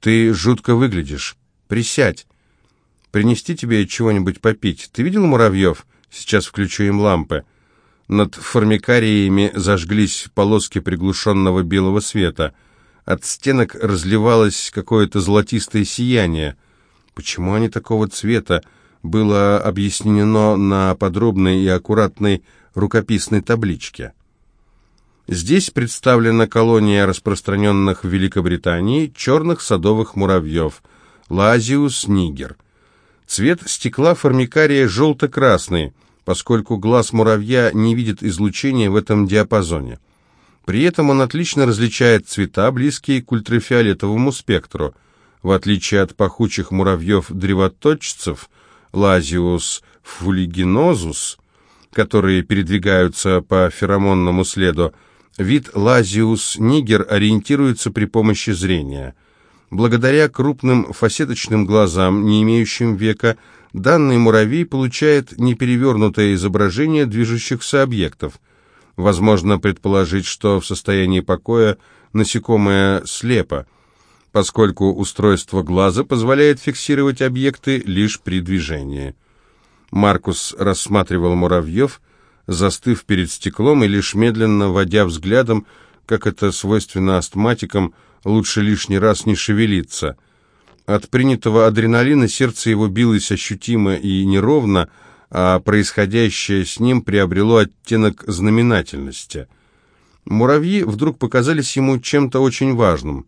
«Ты жутко выглядишь. Присядь. Принести тебе чего-нибудь попить. Ты видел муравьев? Сейчас включу им лампы». Над формикариями зажглись полоски приглушенного белого света. От стенок разливалось какое-то золотистое сияние. Почему они такого цвета? Было объяснено на подробной и аккуратной рукописной табличке. Здесь представлена колония распространенных в Великобритании черных садовых муравьев Лазиус нигер. Цвет стекла формикария желто-красный, поскольку глаз муравья не видит излучения в этом диапазоне. При этом он отлично различает цвета, близкие к ультрафиолетовому спектру. В отличие от пахучих муравьев-древоточцев Лазиус фулигинозус, которые передвигаются по феромонному следу, Вид Лазиус нигер ориентируется при помощи зрения. Благодаря крупным фасеточным глазам, не имеющим века, данный муравей получает неперевернутое изображение движущихся объектов. Возможно предположить, что в состоянии покоя насекомое слепо, поскольку устройство глаза позволяет фиксировать объекты лишь при движении. Маркус рассматривал муравьев, застыв перед стеклом и лишь медленно водя взглядом, как это свойственно астматикам, лучше лишний раз не шевелиться. От принятого адреналина сердце его билось ощутимо и неровно, а происходящее с ним приобрело оттенок знаменательности. Муравьи вдруг показались ему чем-то очень важным.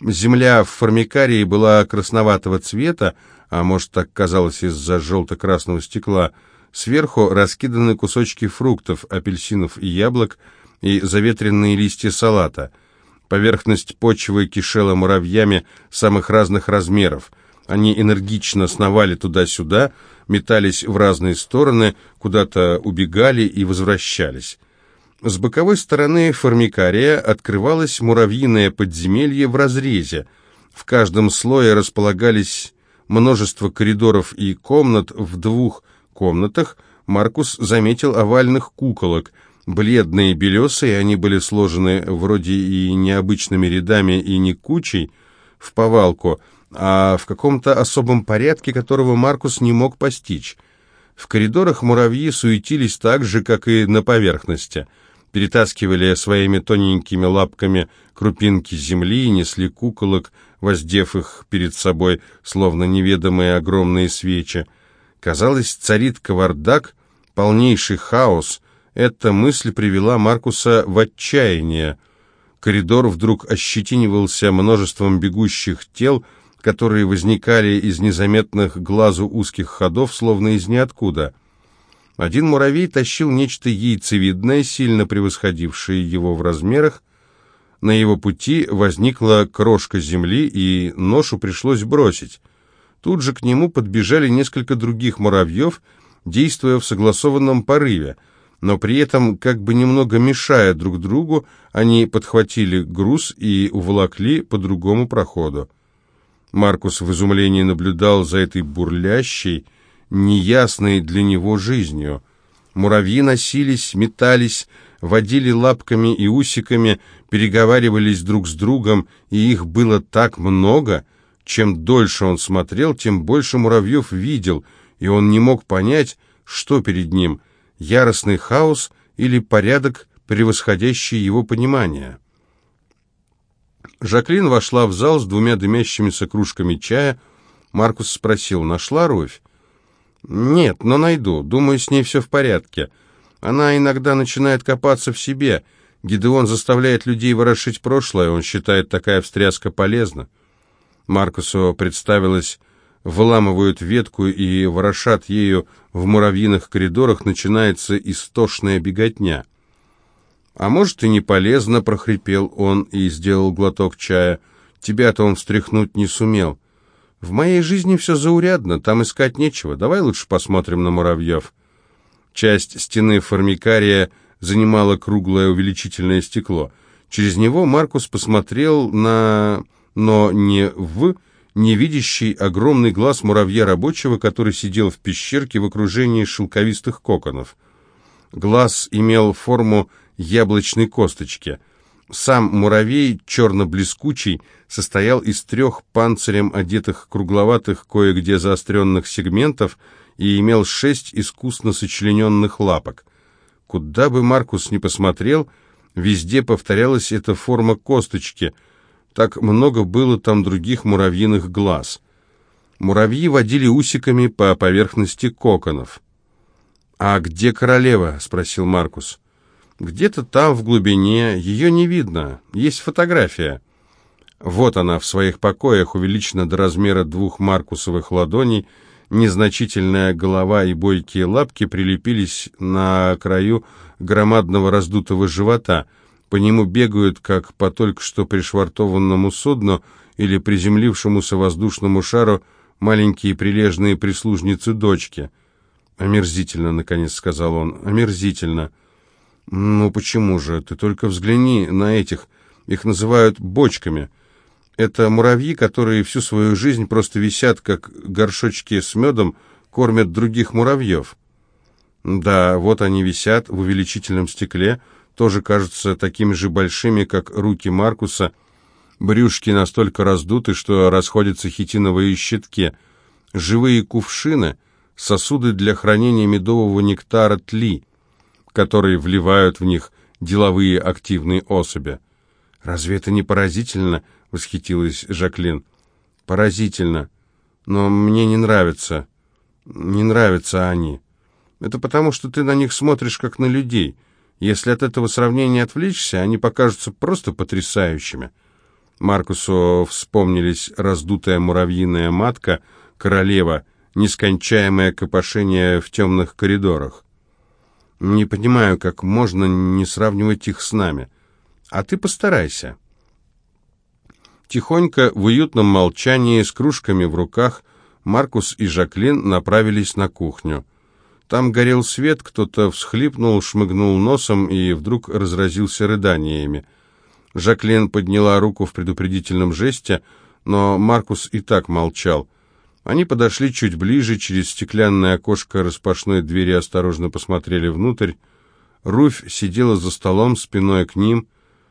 Земля в формикарии была красноватого цвета, а может так казалось из-за желто-красного стекла – Сверху раскиданы кусочки фруктов, апельсинов и яблок и заветренные листья салата. Поверхность почвы кишела муравьями самых разных размеров. Они энергично сновали туда-сюда, метались в разные стороны, куда-то убегали и возвращались. С боковой стороны формикария открывалось муравьиное подземелье в разрезе. В каждом слое располагались множество коридоров и комнат в двух комнатах Маркус заметил овальных куколок. Бледные, белесые, они были сложены вроде и необычными рядами, и не кучей, в повалку, а в каком-то особом порядке, которого Маркус не мог постичь. В коридорах муравьи суетились так же, как и на поверхности. Перетаскивали своими тоненькими лапками крупинки земли и несли куколок, воздев их перед собой, словно неведомые огромные свечи. Казалось, царит кавардак, полнейший хаос. Эта мысль привела Маркуса в отчаяние. Коридор вдруг ощетинивался множеством бегущих тел, которые возникали из незаметных глазу узких ходов, словно из ниоткуда. Один муравей тащил нечто яйцевидное, сильно превосходившее его в размерах. На его пути возникла крошка земли, и ношу пришлось бросить. Тут же к нему подбежали несколько других муравьев, действуя в согласованном порыве, но при этом, как бы немного мешая друг другу, они подхватили груз и уволокли по другому проходу. Маркус в изумлении наблюдал за этой бурлящей, неясной для него жизнью. Муравьи носились, метались, водили лапками и усиками, переговаривались друг с другом, и их было так много — чем дольше он смотрел, тем больше муравьев видел, и он не мог понять, что перед ним – яростный хаос или порядок, превосходящий его понимание. Жаклин вошла в зал с двумя дымящимися кружками чая. Маркус спросил, нашла Руфь? «Нет, но найду. Думаю, с ней все в порядке. Она иногда начинает копаться в себе. Гидеон заставляет людей ворошить прошлое, он считает такая встряска полезна». Маркусу представилось, выламывают ветку и ворошат ею в муравьиных коридорах, начинается истошная беготня. «А может, и не полезно», — прохрипел он и сделал глоток чая. «Тебя-то он встряхнуть не сумел. В моей жизни все заурядно, там искать нечего. Давай лучше посмотрим на муравьев». Часть стены формикария занимала круглое увеличительное стекло. Через него Маркус посмотрел на но не в невидящий огромный глаз муравья рабочего, который сидел в пещерке в окружении шелковистых коконов. Глаз имел форму яблочной косточки. Сам муравей, черно-блескучий, состоял из трех панцирем одетых кругловатых, кое-где заостренных сегментов и имел шесть искусно сочлененных лапок. Куда бы Маркус ни посмотрел, везде повторялась эта форма косточки. Так много было там других муравьиных глаз. Муравьи водили усиками по поверхности коконов. «А где королева?» — спросил Маркус. «Где-то там, в глубине, ее не видно. Есть фотография». Вот она в своих покоях, увеличена до размера двух маркусовых ладоней, незначительная голова и бойкие лапки прилепились на краю громадного раздутого живота. По нему бегают, как по только что пришвартованному судну или приземлившемуся воздушному шару, маленькие прилежные прислужницы дочки. «Омерзительно», — наконец сказал он, — «омерзительно». «Ну почему же? Ты только взгляни на этих. Их называют бочками». Это муравьи, которые всю свою жизнь просто висят, как горшочки с медом, кормят других муравьев. Да, вот они висят в увеличительном стекле, тоже кажутся такими же большими, как руки Маркуса. Брюшки настолько раздуты, что расходятся хитиновые щитки. Живые кувшины — сосуды для хранения медового нектара тли, которые вливают в них деловые активные особи. Разве это не поразительно — восхитилась Жаклин. «Поразительно. Но мне не нравится. Не нравятся они. Это потому, что ты на них смотришь, как на людей. Если от этого сравнения отвлечься, они покажутся просто потрясающими». Маркусу вспомнились раздутая муравьиная матка, королева, нескончаемое копошение в темных коридорах. «Не понимаю, как можно не сравнивать их с нами. А ты постарайся». Тихонько, в уютном молчании, с кружками в руках, Маркус и Жаклин направились на кухню. Там горел свет, кто-то всхлипнул, шмыгнул носом и вдруг разразился рыданиями. Жаклин подняла руку в предупредительном жесте, но Маркус и так молчал. Они подошли чуть ближе, через стеклянное окошко распашной двери осторожно посмотрели внутрь. Руфь сидела за столом спиной к ним,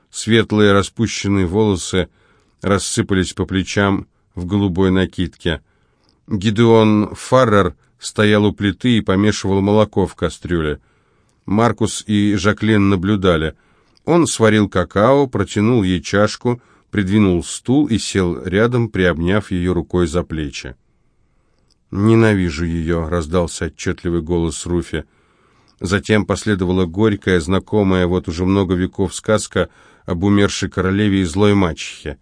светлые распущенные волосы — рассыпались по плечам в голубой накидке. Гидеон Фаррер стоял у плиты и помешивал молоко в кастрюле. Маркус и Жаклин наблюдали. Он сварил какао, протянул ей чашку, придвинул стул и сел рядом, приобняв ее рукой за плечи. «Ненавижу ее», — раздался отчетливый голос Руфи. Затем последовала горькая, знакомая вот уже много веков сказка об умершей королеве и злой мачехе.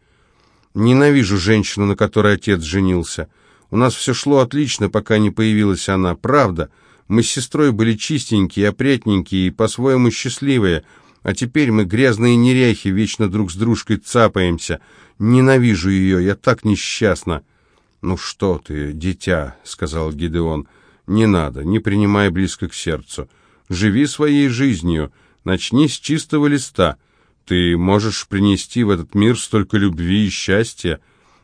Ненавижу женщину, на которой отец женился. У нас все шло отлично, пока не появилась она. Правда. Мы с сестрой были чистенькие, опрятненькие и по-своему счастливые. А теперь мы грязные неряхи, вечно друг с дружкой цапаемся. Ненавижу ее, я так несчастна. «Ну что ты, дитя», — сказал Гидеон, — «не надо, не принимай близко к сердцу. Живи своей жизнью, начни с чистого листа». Ты можешь принести в этот мир столько любви и счастья.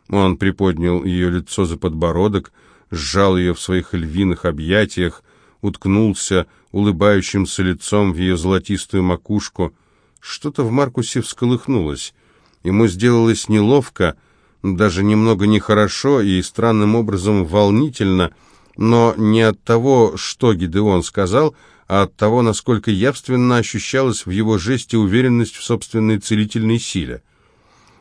Он приподнял ее лицо за подбородок, сжал ее в своих львиных объятиях, уткнулся улыбающимся лицом в ее золотистую макушку. Что-то в Маркусе всколыхнулось. Ему сделалось неловко, даже немного нехорошо и странным образом волнительно, но не от того, что Гидеон сказал, а от того, насколько явственно ощущалась в его жесте уверенность в собственной целительной силе.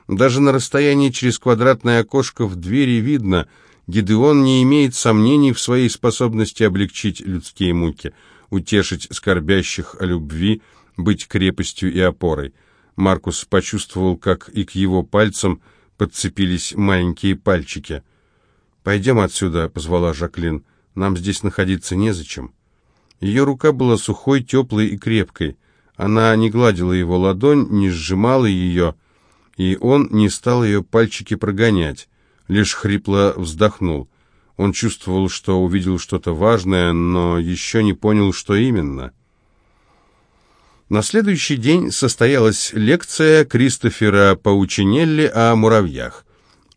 Даже на расстоянии через квадратное окошко в двери видно, Гидеон не имеет сомнений в своей способности облегчить людские муки, утешить скорбящих о любви, быть крепостью и опорой. Маркус почувствовал, как и к его пальцам подцепились маленькие пальчики. «Пойдем отсюда», — позвала Жаклин. «Нам здесь находиться незачем». Ее рука была сухой, теплой и крепкой. Она не гладила его ладонь, не сжимала ее, и он не стал ее пальчики прогонять, лишь хрипло вздохнул. Он чувствовал, что увидел что-то важное, но еще не понял, что именно. На следующий день состоялась лекция Кристофера Паучинелли о муравьях.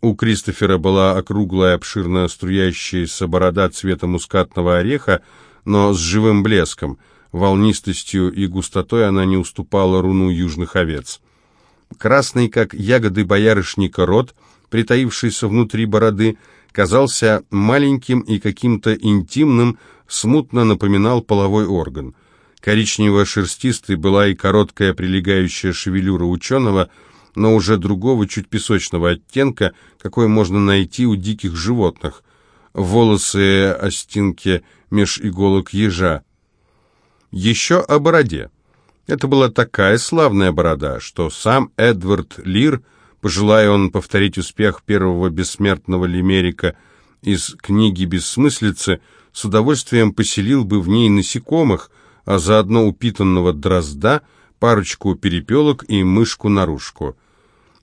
У Кристофера была округлая, обширно струящаяся борода цвета мускатного ореха, но с живым блеском. Волнистостью и густотой она не уступала руну южных овец. Красный, как ягоды боярышника, рот, притаившийся внутри бороды, казался маленьким и каким-то интимным, смутно напоминал половой орган. Коричнево-шерстистой была и короткая прилегающая шевелюра ученого, но уже другого, чуть песочного оттенка, какой можно найти у диких животных. Волосы остинки меж иголок ежа. Еще о бороде. Это была такая славная борода, что сам Эдвард Лир, пожелая он повторить успех первого бессмертного лимерика из книги «Бессмыслицы», с удовольствием поселил бы в ней насекомых, а заодно упитанного дрозда, парочку перепелок и мышку-нарушку.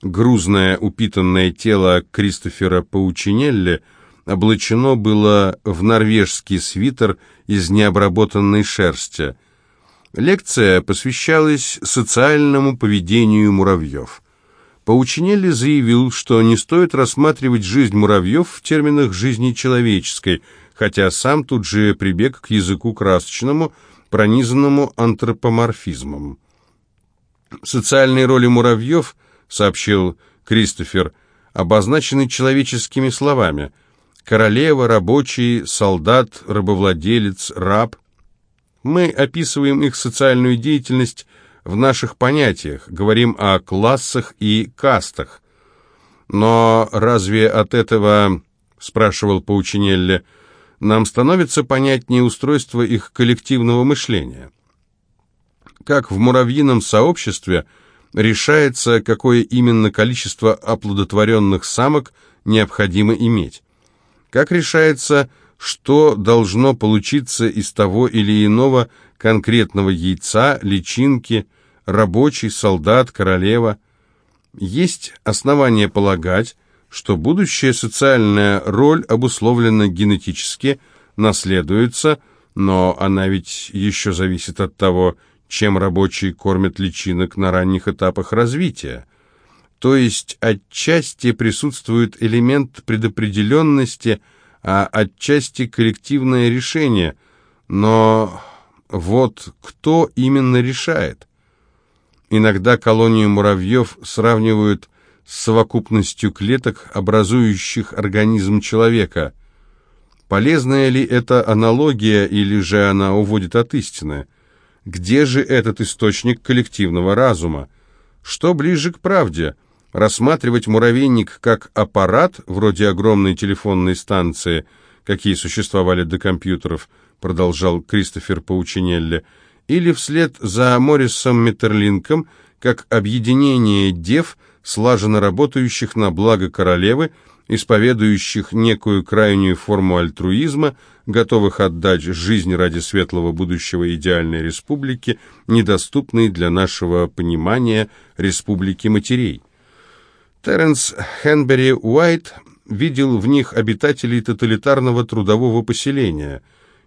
Грузное упитанное тело Кристофера Паучинелли облачено было в норвежский свитер из необработанной шерсти – Лекция посвящалась социальному поведению муравьев. Паучинелли заявил, что не стоит рассматривать жизнь муравьев в терминах жизни человеческой, хотя сам тут же прибег к языку красочному, пронизанному антропоморфизмом. «Социальные роли муравьев», — сообщил Кристофер, — обозначены человеческими словами «королева», «рабочий», «солдат», «рабовладелец», «раб», мы описываем их социальную деятельность в наших понятиях, говорим о классах и кастах. Но разве от этого, спрашивал Паучинелли, нам становится понятнее устройство их коллективного мышления? Как в муравьином сообществе решается, какое именно количество оплодотворенных самок необходимо иметь? Как решается, что должно получиться из того или иного конкретного яйца, личинки, рабочий, солдат, королева. Есть основания полагать, что будущая социальная роль обусловлена генетически, наследуется, но она ведь еще зависит от того, чем рабочий кормят личинок на ранних этапах развития. То есть отчасти присутствует элемент предопределенности – а отчасти коллективное решение. Но вот кто именно решает? Иногда колонию муравьев сравнивают с совокупностью клеток, образующих организм человека. Полезная ли эта аналогия, или же она уводит от истины? Где же этот источник коллективного разума? Что ближе к правде – Рассматривать муравейник как аппарат, вроде огромной телефонной станции, какие существовали до компьютеров, продолжал Кристофер Паучинелли, или вслед за Моррисом Метерлинком, как объединение дев, слаженно работающих на благо королевы, исповедующих некую крайнюю форму альтруизма, готовых отдать жизнь ради светлого будущего идеальной республики, недоступной для нашего понимания республики матерей. Теренс Хенбери Уайт видел в них обитателей тоталитарного трудового поселения.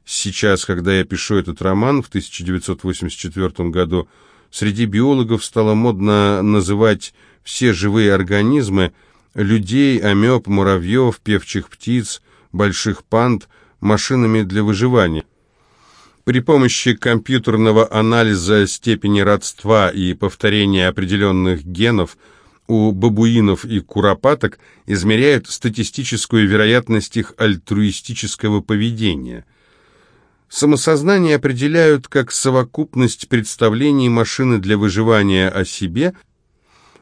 Сейчас, когда я пишу этот роман, в 1984 году, среди биологов стало модно называть все живые организмы людей, амеб, муравьев, певчих птиц, больших панд машинами для выживания. При помощи компьютерного анализа степени родства и повторения определенных генов – у бабуинов и куропаток измеряют статистическую вероятность их альтруистического поведения. Самосознание определяют как совокупность представлений машины для выживания о себе,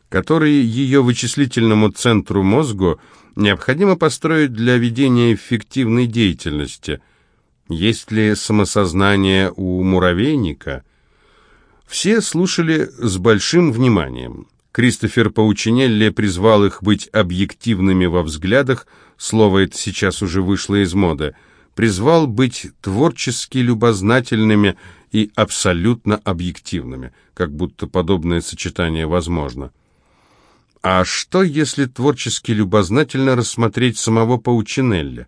которые ее вычислительному центру мозгу необходимо построить для ведения эффективной деятельности. Есть ли самосознание у муравейника? Все слушали с большим вниманием. Кристофер Паучинелли призвал их быть объективными во взглядах, слово это сейчас уже вышло из моды, призвал быть творчески любознательными и абсолютно объективными, как будто подобное сочетание возможно. А что, если творчески любознательно рассмотреть самого Паучинелли?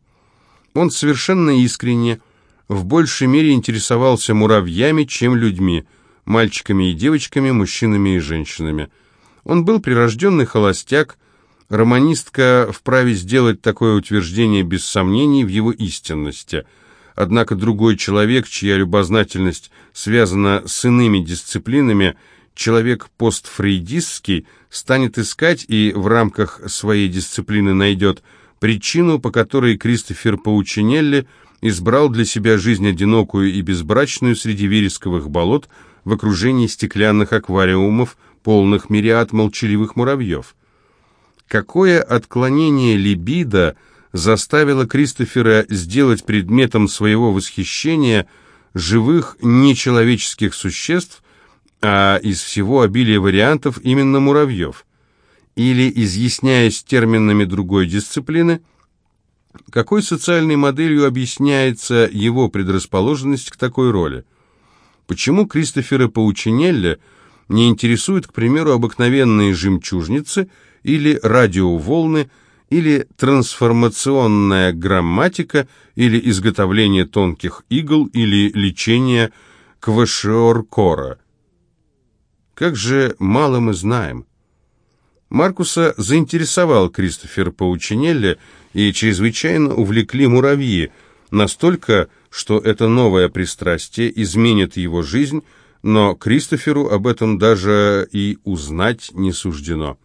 Он совершенно искренне, в большей мере интересовался муравьями, чем людьми, мальчиками и девочками, мужчинами и женщинами – он был прирожденный холостяк, романистка вправе сделать такое утверждение без сомнений в его истинности. Однако другой человек, чья любознательность связана с иными дисциплинами, человек постфрейдистский станет искать и в рамках своей дисциплины найдет причину, по которой Кристофер Паучинелли избрал для себя жизнь одинокую и безбрачную среди вересковых болот в окружении стеклянных аквариумов, полных мириад молчаливых муравьев. Какое отклонение либидо заставило Кристофера сделать предметом своего восхищения живых нечеловеческих существ, а из всего обилия вариантов именно муравьев? Или, изъясняясь терминами другой дисциплины, какой социальной моделью объясняется его предрасположенность к такой роли? Почему Кристофера Паучинелли не интересуют, к примеру, обыкновенные жемчужницы или радиоволны, или трансформационная грамматика, или изготовление тонких игл, или лечение квашиоркора? Как же мало мы знаем. Маркуса заинтересовал Кристофер Паучинелли, и чрезвычайно увлекли муравьи, настолько, что это новое пристрастие изменит его жизнь, но Кристоферу об этом даже и узнать не суждено.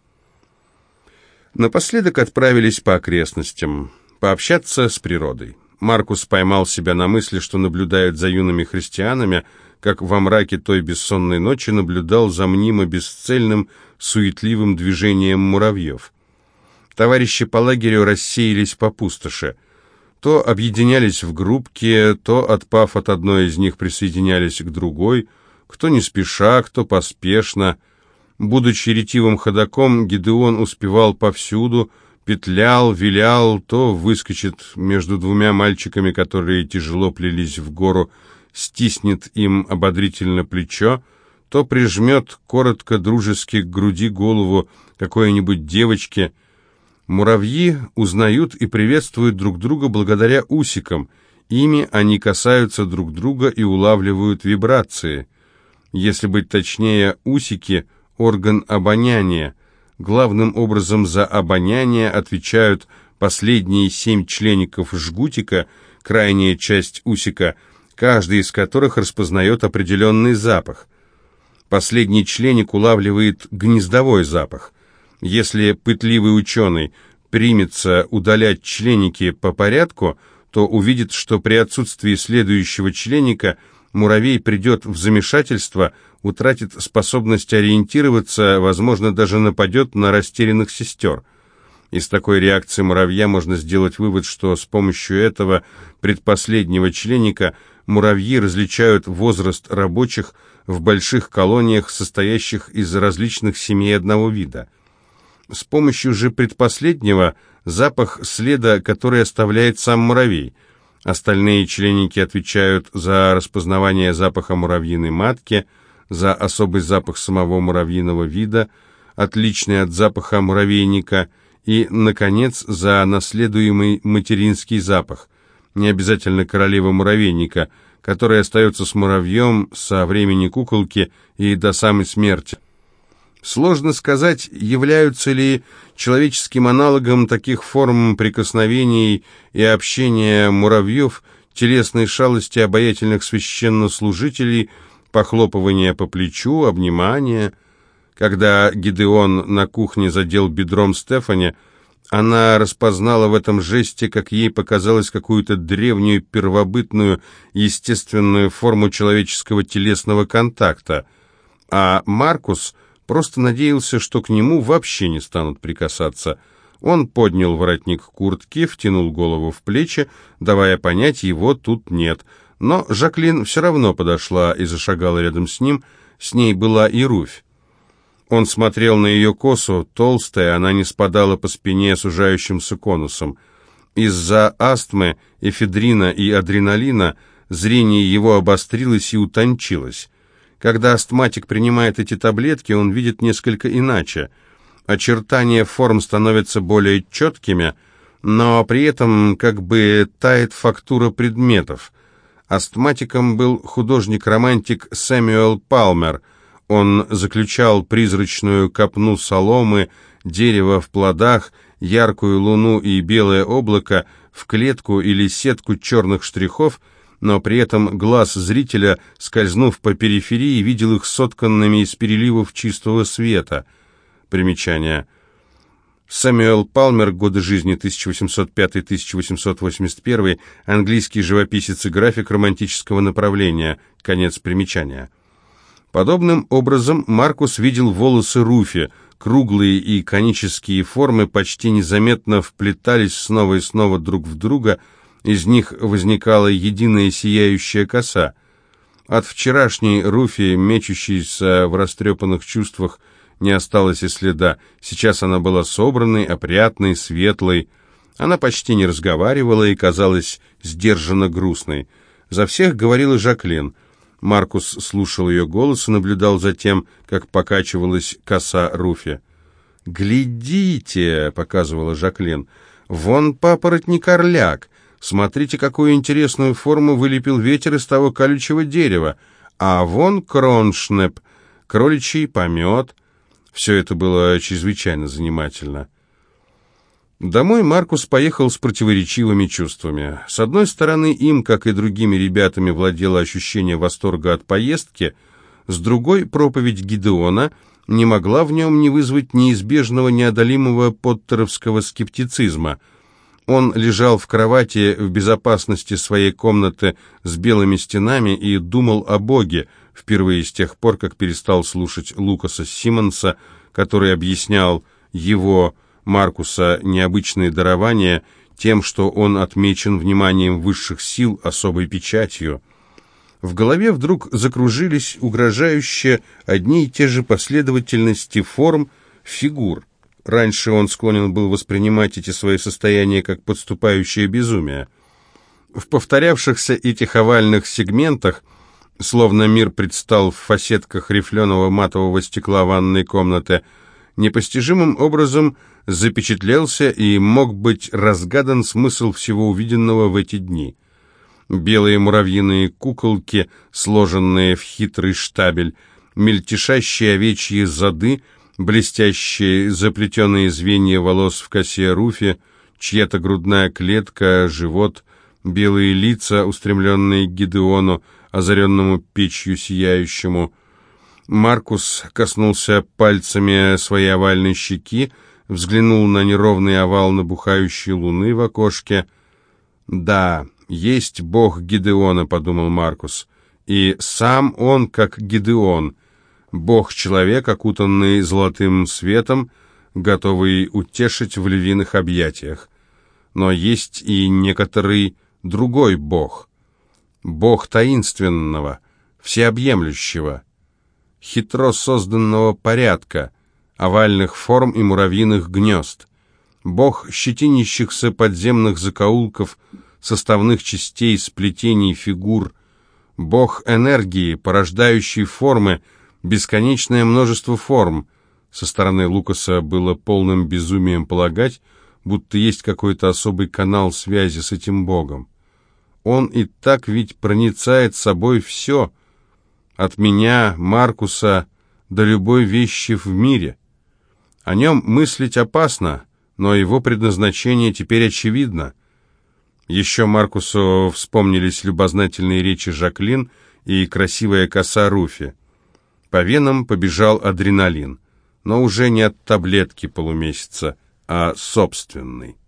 Напоследок отправились по окрестностям, пообщаться с природой. Маркус поймал себя на мысли, что наблюдает за юными христианами, как во мраке той бессонной ночи наблюдал за мнимо бесцельным, суетливым движением муравьев. Товарищи по лагерю рассеялись по пустоши. То объединялись в группки, то, отпав от одной из них, присоединялись к другой, кто не спеша, кто поспешно. Будучи ретивым ходаком, Гидеон успевал повсюду, петлял, вилял, то выскочит между двумя мальчиками, которые тяжело плелись в гору, стиснет им ободрительно плечо, то прижмет коротко дружески к груди голову какой-нибудь девочки — Муравьи узнают и приветствуют друг друга благодаря усикам. Ими они касаются друг друга и улавливают вибрации. Если быть точнее, усики – орган обоняния. Главным образом за обоняние отвечают последние семь члеников жгутика, крайняя часть усика, каждый из которых распознает определенный запах. Последний членик улавливает гнездовой запах. Если пытливый ученый примется удалять членики по порядку, то увидит, что при отсутствии следующего членика муравей придет в замешательство, утратит способность ориентироваться, возможно, даже нападет на растерянных сестер. Из такой реакции муравья можно сделать вывод, что с помощью этого предпоследнего членика муравьи различают возраст рабочих в больших колониях, состоящих из различных семей одного вида. С помощью же предпоследнего запах следа, который оставляет сам муравей. Остальные членники отвечают за распознавание запаха муравьиной матки, за особый запах самого муравьиного вида, отличный от запаха муравейника, и, наконец, за наследуемый материнский запах, не обязательно королева муравейника, который остается с муравьем со времени куколки и до самой смерти. Сложно сказать, являются ли человеческим аналогом таких форм прикосновений и общения муравьев телесные шалости обаятельных священнослужителей, похлопывания по плечу, обнимания. Когда Гидеон на кухне задел бедром Стефани, она распознала в этом жесте, как ей показалось, какую-то древнюю, первобытную, естественную форму человеческого телесного контакта. А Маркус — Просто надеялся, что к нему вообще не станут прикасаться. Он поднял воротник куртки, втянул голову в плечи, давая понять, его тут нет. Но Жаклин все равно подошла и зашагала рядом с ним, с ней была и Руфь. Он смотрел на ее косу, толстая, она не спадала по спине сужающимся конусом. Из-за астмы, эфедрина и адреналина зрение его обострилось и утончилось. Когда астматик принимает эти таблетки, он видит несколько иначе. Очертания форм становятся более четкими, но при этом как бы тает фактура предметов. Астматиком был художник-романтик Сэмюэл Палмер. Он заключал призрачную копну соломы, дерево в плодах, яркую луну и белое облако в клетку или сетку черных штрихов но при этом глаз зрителя, скользнув по периферии, видел их сотканными из переливов чистого света. Примечание. Сэмюэл Палмер, годы жизни 1805-1881, английский живописец и график романтического направления, конец примечания. Подобным образом Маркус видел волосы Руфи, круглые и конические формы почти незаметно вплетались снова и снова друг в друга, из них возникала единая сияющая коса. От вчерашней Руфи, мечущейся в растрепанных чувствах, не осталось и следа. Сейчас она была собранной, опрятной, светлой. Она почти не разговаривала и казалась сдержанно грустной. За всех говорила Жаклин. Маркус слушал ее голос и наблюдал за тем, как покачивалась коса Руфи. «Глядите!» — показывала Жаклин. «Вон папоротник-орляк! Смотрите, какую интересную форму вылепил ветер из того колючего дерева! А вон кроншнеп, кроличий помет!» Все это было чрезвычайно занимательно. Домой Маркус поехал с противоречивыми чувствами. С одной стороны, им, как и другими ребятами, владело ощущение восторга от поездки, с другой, проповедь Гидеона не могла в нем не вызвать неизбежного неодолимого поттеровского скептицизма. Он лежал в кровати в безопасности своей комнаты с белыми стенами и думал о Боге, впервые с тех пор, как перестал слушать Лукаса Симмонса, который объяснял его, Маркуса, необычные дарования тем, что он отмечен вниманием высших сил особой печатью. В голове вдруг закружились угрожающие одни и те же последовательности форм, фигур. Раньше он склонен был воспринимать эти свои состояния как подступающее безумие. В повторявшихся этих овальных сегментах – словно мир предстал в фасетках рифленого матового стекла ванной комнаты, непостижимым образом запечатлелся и мог быть разгадан смысл всего увиденного в эти дни. Белые муравьиные куколки, сложенные в хитрый штабель, мельтешащие овечьи зады, блестящие заплетенные звенья волос в косе руфе, чья-то грудная клетка, живот, белые лица, устремленные к Гидеону, озаренному печью сияющему. Маркус коснулся пальцами своей овальной щеки, взглянул на неровный овал набухающей луны в окошке. «Да, есть бог Гидеона», — подумал Маркус, — «и сам он, как Гидеон, бог-человек, окутанный золотым светом, готовый утешить в львиных объятиях. Но есть и некоторый другой бог — Бог таинственного, всеобъемлющего, хитро созданного порядка, овальных форм и муравьиных гнезд, Бог щетинящихся подземных закоулков, составных частей, сплетений фигур, Бог энергии, порождающий формы, бесконечное множество форм. Со стороны Лукаса было полным безумием полагать, будто есть какой-то особый канал связи с этим Богом. Он и так ведь проницает собой все, от меня, Маркуса, до любой вещи в мире. О нем мыслить опасно, но его предназначение теперь очевидно. Еще Маркусу вспомнились любознательные речи Жаклин и красивая коса Руфи. По венам побежал адреналин, но уже не от таблетки полумесяца, а собственный.